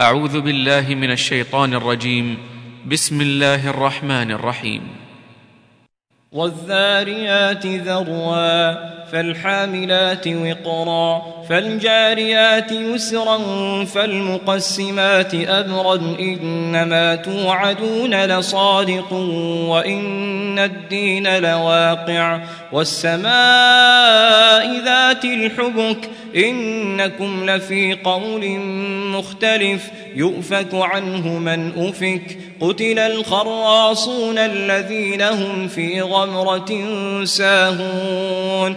أعوذ بالله من الشيطان الرجيم. بسم الله الرحمن الرحيم. والذاريات ذروا فالحاملات وقرا فالجاريات يسرا فالمقسمات أمرا إنما توعدون لصادق وإن الدين لواقع. والسماء ذات الحبك إنكم لفي قول مختلف. يؤفك عنه من أفك قتل الخراصون الذين هم في غمرة ساهون.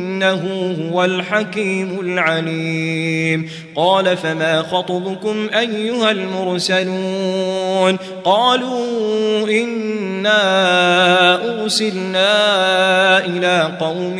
إنه هو الحكيم العليم. قال فما خطبكم أيها المرسلون؟ قالوا إنا أرسلنا إلى قوم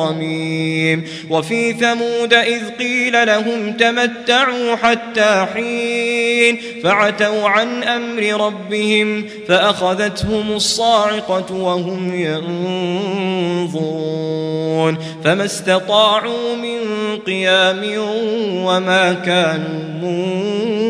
كالرميم وفي ثمود إذ قيل لهم تمتعوا حتى حين فعتوا عن أمر ربهم فأخذتهم الصاعقة وهم ينظرون فما استطاعوا من قيام وما كانوا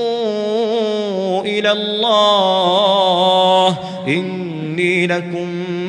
إلى الله. إني لكم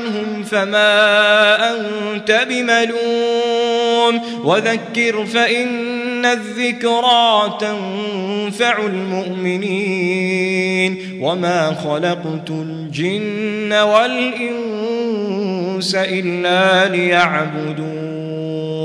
عنهم فما أنت بملوم. وذكر فإن الذكرى تنفع المؤمنين. وما خلقت الجن والإنس إلا ليعبدون.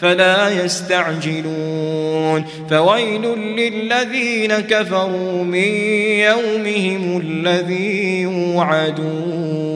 فلا يستعجلون. فويل للذين كفروا من يومهم الذي يوعدون.